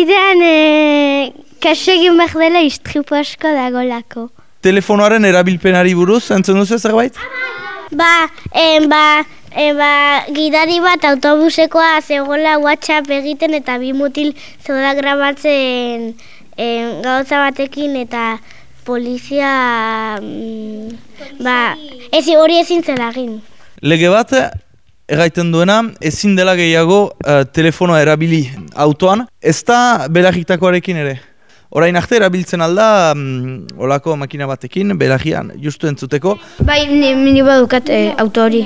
bidean e, kaso egin behar dela istripu asko dagolako. Telefonoaren erabilpenari buruz, entzun duzu zerbait? Ba, en, ba, en, ba, gidari bat autobusekoa zegoela WhatsApp egiten eta bi mutil zegoela grabatzen en, gauza batekin eta polizia mm, ba, ez hori ezin zela egin. Lege bat, erraiten duena, ezin dela gehiago uh, telefonoa erabili autoan, ez da belagitakoarekin ere. Orain arte erabiltzen alda, mm, olako makina batekin, belagian, justu entzuteko. Bai, ni, ni badukat e, auto hori.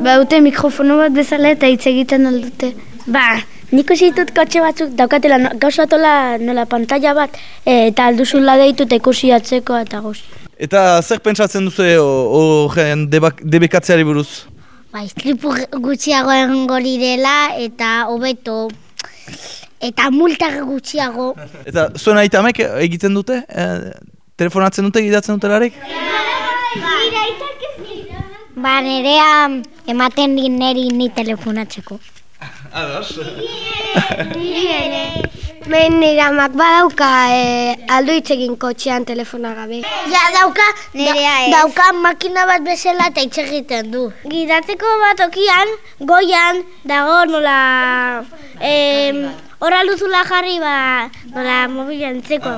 Badute mikrofono bat bezala eta hitz egiten aldute. Ba, nik usi ditut kotxe batzuk daukatela no- gauza tola nola pantalla bat e, eta alduzula deitut ikusi atzeko eta gozi. Eta zer pentsatzen duzu horren debekatzeari buruz? Ba, istripu gutxiago egongo direla eta hobeto eta multa gutxiago. Eta zuen aitamek egiten dute? E, telefonatzen dute, gidatzen dutelarik? Ba, nerea ematen din neri ni telefonatzeko. Ados. Men nire amak badauka e, aldo hitz egin kotxean telefona gabe. Ja, dauka, Nirea ez. dauka makina bat bezala eta hitz egiten du. Gidatzeko bat okian, goian, dago nola... Em, Hora luzula jarri ba, nola mobilan entzeko.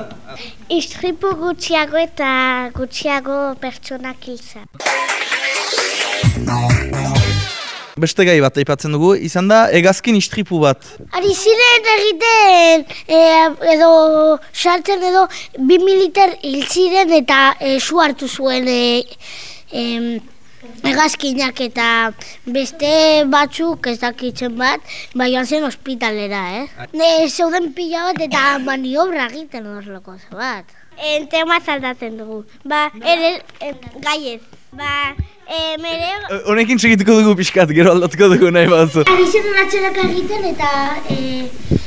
Istripu gutxiago eta gutxiago pertsonak hilza. Beste gai bat aipatzen dugu, izan da egazkin istripu bat. Ari ziren egiten e, edo sartzen edo bi militer hil ziren eta e, su hartu zuen e, em, hegazkinak eta beste batzuk ez dakitzen bat, bai joan zen ospitalera, eh? Ne, zeuden pila bat eta maniobra egiten horrelako bat. En tema zaldatzen dugu. Ba, ere, gaiez. Ba, e, mere... E, Honekin segituko dugu pixkat, gero aldatuko dugu nahi batzu. Ari zen atxerak egiten eta e,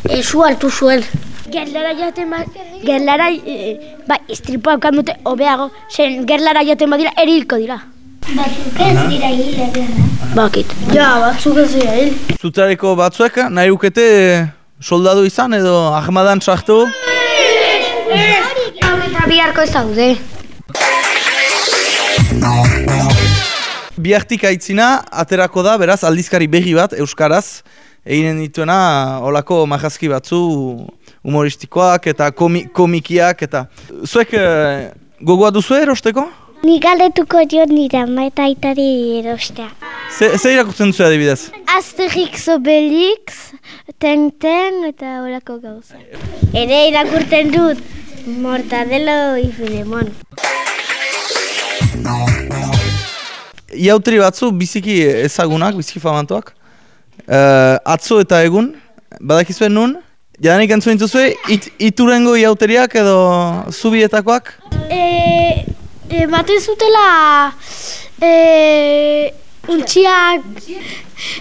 e, su hartu zuen. Gerlara joaten bat, gerlara, e, ba, istripoa haukan dute hobeago, zen gerlara joaten badira erilko dira. Batzuk ez dira hil, Bakit. Ja, batzuk ez dira hil. Zutareko batzuek nahi ukete soldadu izan edo ahmadan sartu? Hau eta biharko ez daude. Biartik aitzina, aterako da, beraz, aldizkari berri bat, Euskaraz, eginen dituena, olako majazki batzu, humoristikoak eta komi, komikiak, eta... Zuek eh, gogoa duzu erosteko? Nik galdetuko dio nire ama eta aitari erostea. Ze, ze irakurtzen duzu adibidez? Asterix Obelix, Tenten eta horako gauza. Ere irakurten dut Mortadelo y Filemon. Iautri batzu biziki ezagunak, biziki famantoak. Uh, atzo eta egun, badakizuen nun, jadanik entzuen dituzue, it, iturengo iauteriak edo zubietakoak? E, e, baten zutela e, untxiak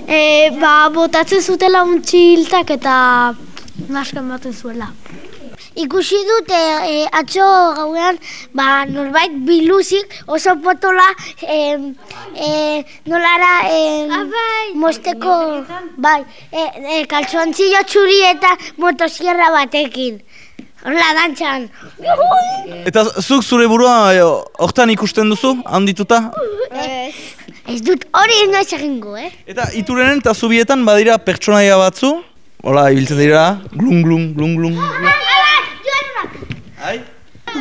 e, ba, botatzen zutela untxiltak eta naskan baten zuela. Ikusi dut e, e, atxo gauean ba, norbait biluzik oso potola e, e, nolara e, mosteko bai, e, e, kaltzoantzillo txuri eta motosierra batekin. Horla dantzan. Eta zuk zure burua eh, hortan ikusten duzu, handituta? Ez dut hori ez noiz egingo, eh? Eta iturenen eta zubietan badira pertsonaia batzu, hola, ibiltzen dira, glung, glung, glung, glung. glung.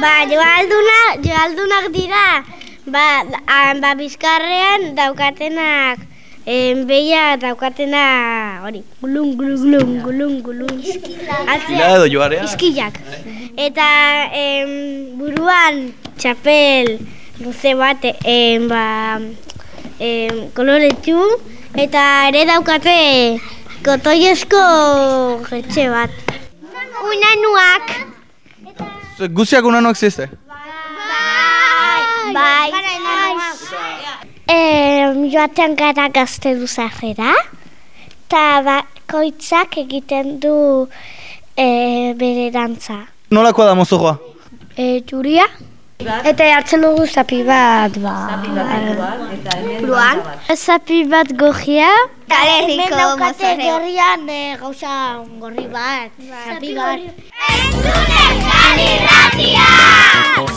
Ba, joalduna, joaldunak dira, ba, a, ba bizkarrean daukatenak, en, beia daukatena, hori, gulun, gulun, gulun, gulun, gulun. Ila edo joarea. Iskillak. Eta em, buruan txapel luze bat, em, ba, em, koloretsu, eta ere daukate kotoiezko jetxe bat. Unanuak. Zuek Guziak unanoak zizte? Bai. Bai. Eh, joaten gara gazte duzarrera, eta bakoitzak egiten du eh, bere dantza. Nolakoa da mozojoa? E, juria, Eta hartzen dugu zapi bat, ba... Zapi bat, eta hemen Zapi bat gorria. Eta hemen daukate gorrian eh, gauza gorri bat, ba. zapi bat. Entzun eskal ratia!